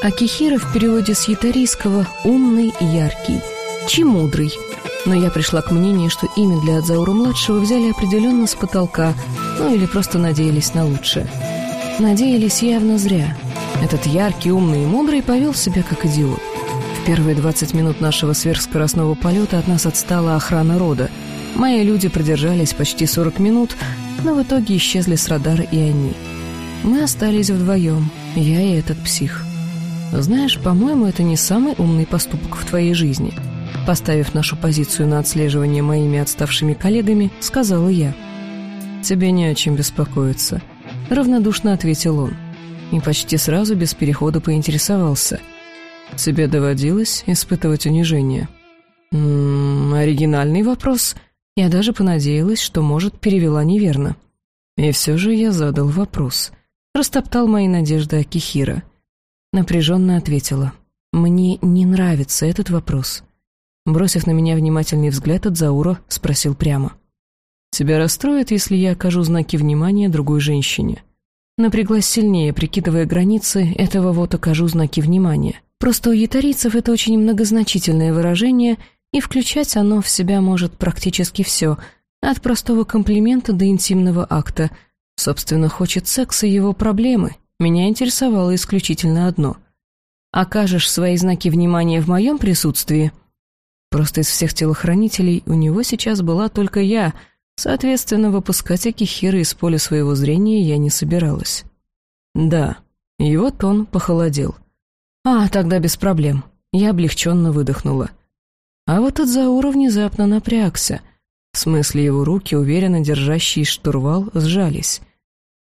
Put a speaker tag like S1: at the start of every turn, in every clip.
S1: Акихира в переводе с ятарийского «умный» и «яркий», «чемудрый». Но я пришла к мнению, что имя для Адзаура-младшего взяли определенно с потолка, ну или просто надеялись на лучшее. Надеялись явно зря. Этот яркий, умный и мудрый повел себя как идиот. В первые 20 минут нашего сверхскоростного полета от нас отстала охрана рода. Мои люди продержались почти 40 минут, но в итоге исчезли с радара и они. Мы остались вдвоем, я и этот псих. Знаешь, по-моему, это не самый умный поступок в твоей жизни. Поставив нашу позицию на отслеживание моими отставшими коллегами, сказала я. Тебе не о чем беспокоиться. Равнодушно ответил он. И почти сразу без перехода поинтересовался. Тебе доводилось испытывать унижение? М -м, оригинальный вопрос. Я даже понадеялась, что, может, перевела неверно. И все же я задал вопрос. Растоптал мои надежды Акихира. Напряженно ответила. «Мне не нравится этот вопрос». Бросив на меня внимательный взгляд от Заура, спросил прямо. «Тебя расстроит, если я окажу знаки внимания другой женщине?» Напряглась сильнее, прикидывая границы, этого вот окажу знаки внимания. Просто у ятарийцев это очень многозначительное выражение, и включать оно в себя может практически все, от простого комплимента до интимного акта. Собственно, хочет секса его проблемы, меня интересовало исключительно одно. Окажешь свои знаки внимания в моем присутствии? Просто из всех телохранителей у него сейчас была только я, соответственно, выпускать Акихира из поля своего зрения я не собиралась. Да, его тон похолодел. А, тогда без проблем. Я облегченно выдохнула. А вот Адзаура внезапно напрягся. В смысле, его руки, уверенно держащие штурвал, сжались.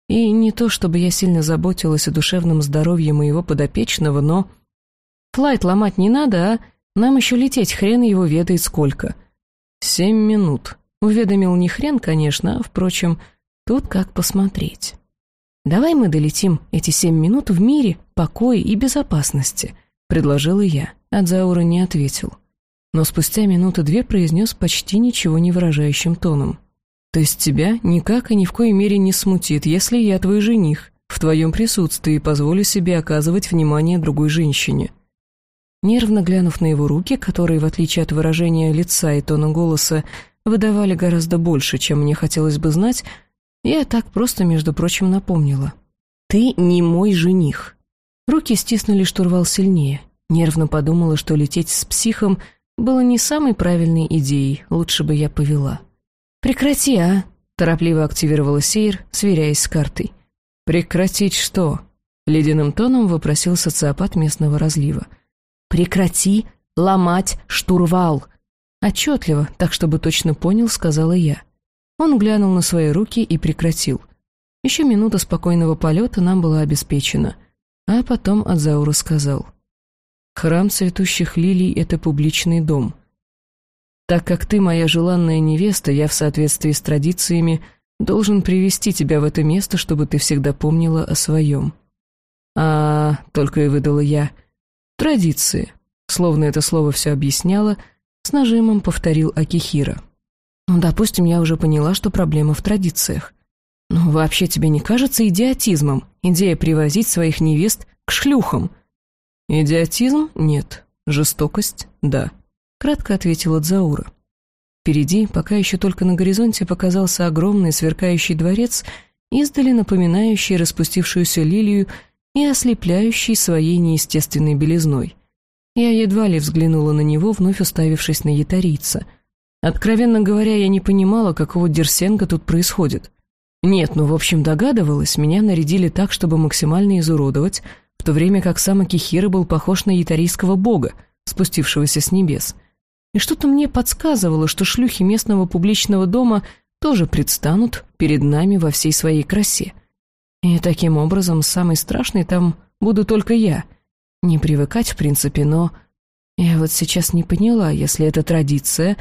S1: И не то, чтобы я сильно заботилась о душевном здоровье моего подопечного, но... Флайт ломать не надо, а? Нам еще лететь хрен его ведает сколько. Семь минут. Уведомил не хрен, конечно, а, впрочем, тут как посмотреть. «Давай мы долетим эти семь минут в мире, покое и безопасности», — предложила я. Адзаура не ответил. Но спустя минуты две произнес почти ничего не выражающим тоном. То есть тебя никак и ни в коей мере не смутит, если я твой жених, в твоем присутствии позволю себе оказывать внимание другой женщине». Нервно глянув на его руки, которые, в отличие от выражения лица и тона голоса, выдавали гораздо больше, чем мне хотелось бы знать, я так просто, между прочим, напомнила. «Ты не мой жених». Руки стиснули штурвал сильнее. Нервно подумала, что лететь с психом было не самой правильной идеей, лучше бы я повела. «Прекрати, а!» — торопливо активировала Сейр, сверяясь с картой. «Прекратить что?» — ледяным тоном вопросил социопат местного разлива. «Прекрати ломать штурвал!» Отчетливо, так чтобы точно понял, сказала я. Он глянул на свои руки и прекратил. Еще минута спокойного полета нам была обеспечена. А потом Адзаура сказал. «Храм цветущих лилий — это публичный дом. Так как ты моя желанная невеста, я в соответствии с традициями должен привести тебя в это место, чтобы ты всегда помнила о своем. А, только и выдала я. Традиции. Словно это слово все объясняло, с нажимом повторил Акихира. Ну, допустим, я уже поняла, что проблема в традициях. Но вообще тебе не кажется идиотизмом идея привозить своих невест к шлюхам? Идиотизм? Нет. Жестокость? Да кратко ответила Дзаура. Впереди, пока еще только на горизонте, показался огромный сверкающий дворец, издали напоминающий распустившуюся лилию и ослепляющий своей неестественной белизной. Я едва ли взглянула на него, вновь уставившись на ятарийца. Откровенно говоря, я не понимала, какого дерсенга тут происходит. Нет, ну, в общем, догадывалась, меня нарядили так, чтобы максимально изуродовать, в то время как сам Акихира был похож на ятарийского бога, спустившегося с небес. И что-то мне подсказывало, что шлюхи местного публичного дома тоже предстанут перед нами во всей своей красе. И таким образом самый страшный там буду только я. Не привыкать, в принципе, но... Я вот сейчас не поняла, если это традиция,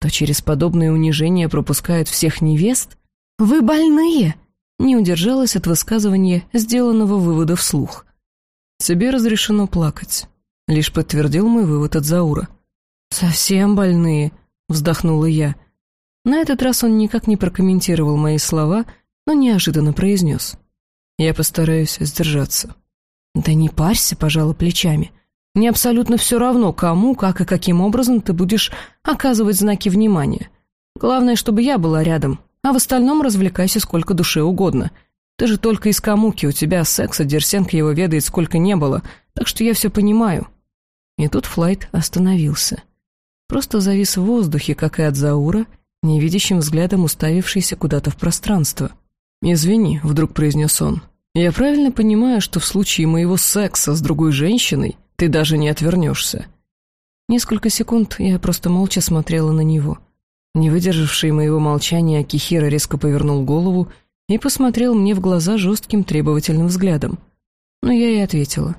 S1: то через подобное унижение пропускают всех невест? «Вы больные!» Не удержалась от высказывания, сделанного вывода вслух. «Тебе разрешено плакать», — лишь подтвердил мой вывод от Заура. «Совсем больные», — вздохнула я. На этот раз он никак не прокомментировал мои слова, но неожиданно произнес. «Я постараюсь сдержаться». «Да не парься», — пожала плечами. «Мне абсолютно все равно, кому, как и каким образом ты будешь оказывать знаки внимания. Главное, чтобы я была рядом, а в остальном развлекайся сколько душе угодно. Ты же только из Камуки, у тебя секса Дерсенко его ведает сколько не было, так что я все понимаю». И тут Флайт остановился. Просто завис в воздухе, как и от Заура, невидящим взглядом уставившийся куда-то в пространство. «Извини», — вдруг произнес он, — «я правильно понимаю, что в случае моего секса с другой женщиной ты даже не отвернешься?» Несколько секунд я просто молча смотрела на него. Не выдержавший моего молчания, Акихира резко повернул голову и посмотрел мне в глаза жестким требовательным взглядом. Но я и ответила.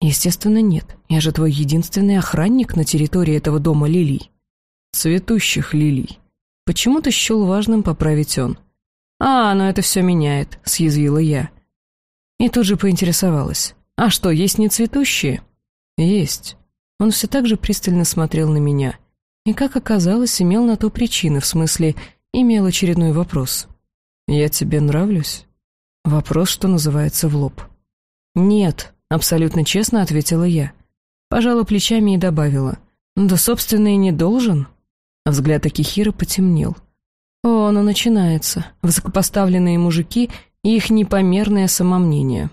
S1: «Естественно, нет. Я же твой единственный охранник на территории этого дома лилий». «Цветущих лилий». Почему-то счел важным поправить он. «А, но это все меняет», — съязвила я. И тут же поинтересовалась. «А что, есть не цветущие?» «Есть». Он все так же пристально смотрел на меня. И, как оказалось, имел на то причины, в смысле, имел очередной вопрос. «Я тебе нравлюсь?» Вопрос, что называется, в лоб. «Нет», — абсолютно честно ответила я. Пожала плечами и добавила. «Да, собственно, и не должен». Взгляд Акихира потемнел. «О, оно начинается. Высокопоставленные мужики и их непомерное самомнение.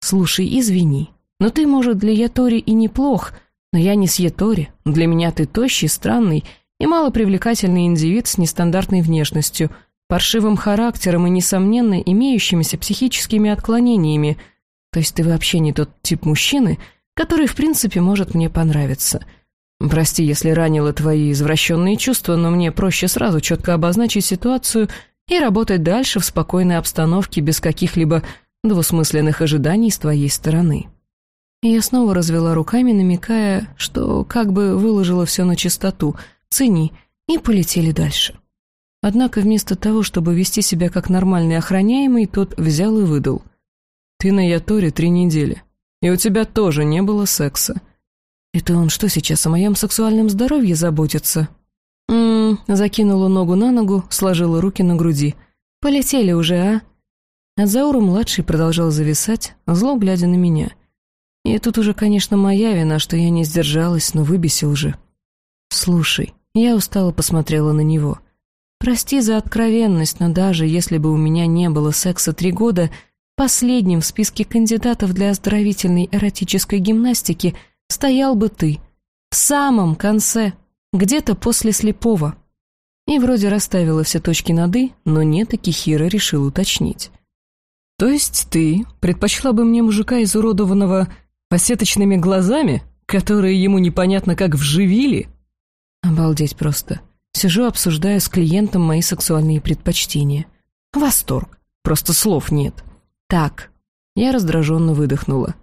S1: Слушай, извини, но ты, может, для Ятори и неплох, но я не с Ятори. Для меня ты тощий, странный и малопривлекательный индивид с нестандартной внешностью — паршивым характером и, несомненно, имеющимися психическими отклонениями. То есть ты вообще не тот тип мужчины, который, в принципе, может мне понравиться. Прости, если ранило твои извращенные чувства, но мне проще сразу четко обозначить ситуацию и работать дальше в спокойной обстановке без каких-либо двусмысленных ожиданий с твоей стороны. Я снова развела руками, намекая, что как бы выложила все на чистоту, цени, и полетели дальше. Однако вместо того, чтобы вести себя как нормальный охраняемый, тот взял и выдал. «Ты на Яторе три недели, и у тебя тоже не было секса». «Это он что сейчас, о моем сексуальном здоровье заботится?» «Ммм», закинула ногу на ногу, сложила руки на груди. «Полетели уже, а?» Адзауру-младший продолжал зависать, зло глядя на меня. И тут уже, конечно, моя вина, что я не сдержалась, но выбесил же. «Слушай», я устало посмотрела на него — Прости за откровенность, но даже если бы у меня не было секса три года, последним в списке кандидатов для оздоровительной эротической гимнастики стоял бы ты. В самом конце, где-то после слепого. И вроде расставила все точки над «и», но нет, и Кихира решил уточнить. «То есть ты предпочла бы мне мужика, изуродованного посеточными глазами, которые ему непонятно как вживили?» Обалдеть просто. Сижу, обсуждаю с клиентом мои сексуальные предпочтения. Восторг. Просто слов нет. Так. Я раздраженно выдохнула.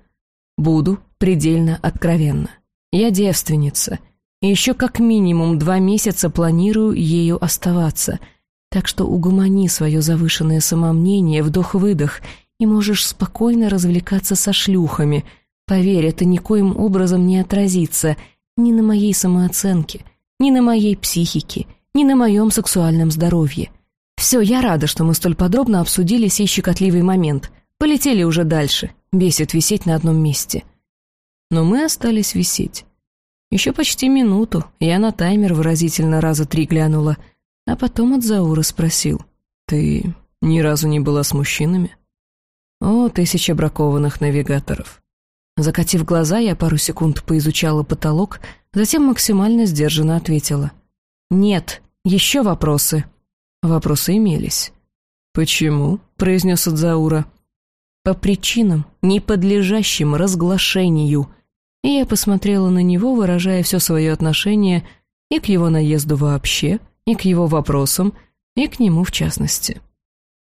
S1: Буду предельно откровенна. Я девственница. И еще как минимум два месяца планирую ею оставаться. Так что угомони свое завышенное самомнение, вдох-выдох, и можешь спокойно развлекаться со шлюхами. Поверь, это никоим образом не отразится ни на моей самооценке — ни на моей психике, ни на моем сексуальном здоровье. Все, я рада, что мы столь подробно обсудили сей щекотливый момент. Полетели уже дальше. Бесит висеть на одном месте. Но мы остались висеть. Еще почти минуту я на таймер выразительно раза три глянула, а потом от Заура спросил. «Ты ни разу не была с мужчинами?» «О, тысяча бракованных навигаторов». Закатив глаза, я пару секунд поизучала потолок, Затем максимально сдержанно ответила. «Нет, еще вопросы». Вопросы имелись. «Почему?» — произнес Адзаура. «По причинам, не подлежащим разглашению». И я посмотрела на него, выражая все свое отношение и к его наезду вообще, и к его вопросам, и к нему в частности.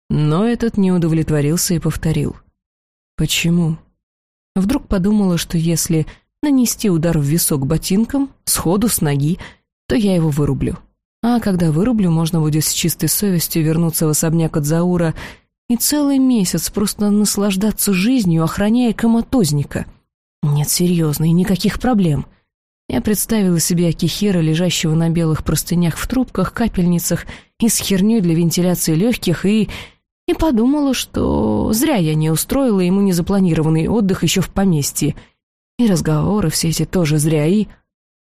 S1: Но этот не удовлетворился и повторил. «Почему?» Вдруг подумала, что если нанести удар в висок ботинком, сходу с ноги, то я его вырублю. А когда вырублю, можно будет с чистой совестью вернуться в особняк от Заура и целый месяц просто наслаждаться жизнью, охраняя коматозника. Нет, серьезно, и никаких проблем. Я представила себе Акихира, лежащего на белых простынях в трубках, капельницах и с херней для вентиляции легких, и... и подумала, что зря я не устроила ему незапланированный отдых еще в поместье. И разговоры все эти тоже зря, и...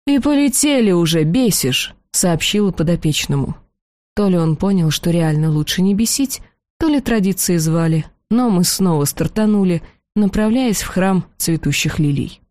S1: «И полетели уже, бесишь!» — сообщила подопечному. То ли он понял, что реально лучше не бесить, то ли традиции звали, но мы снова стартанули, направляясь в храм цветущих лилий.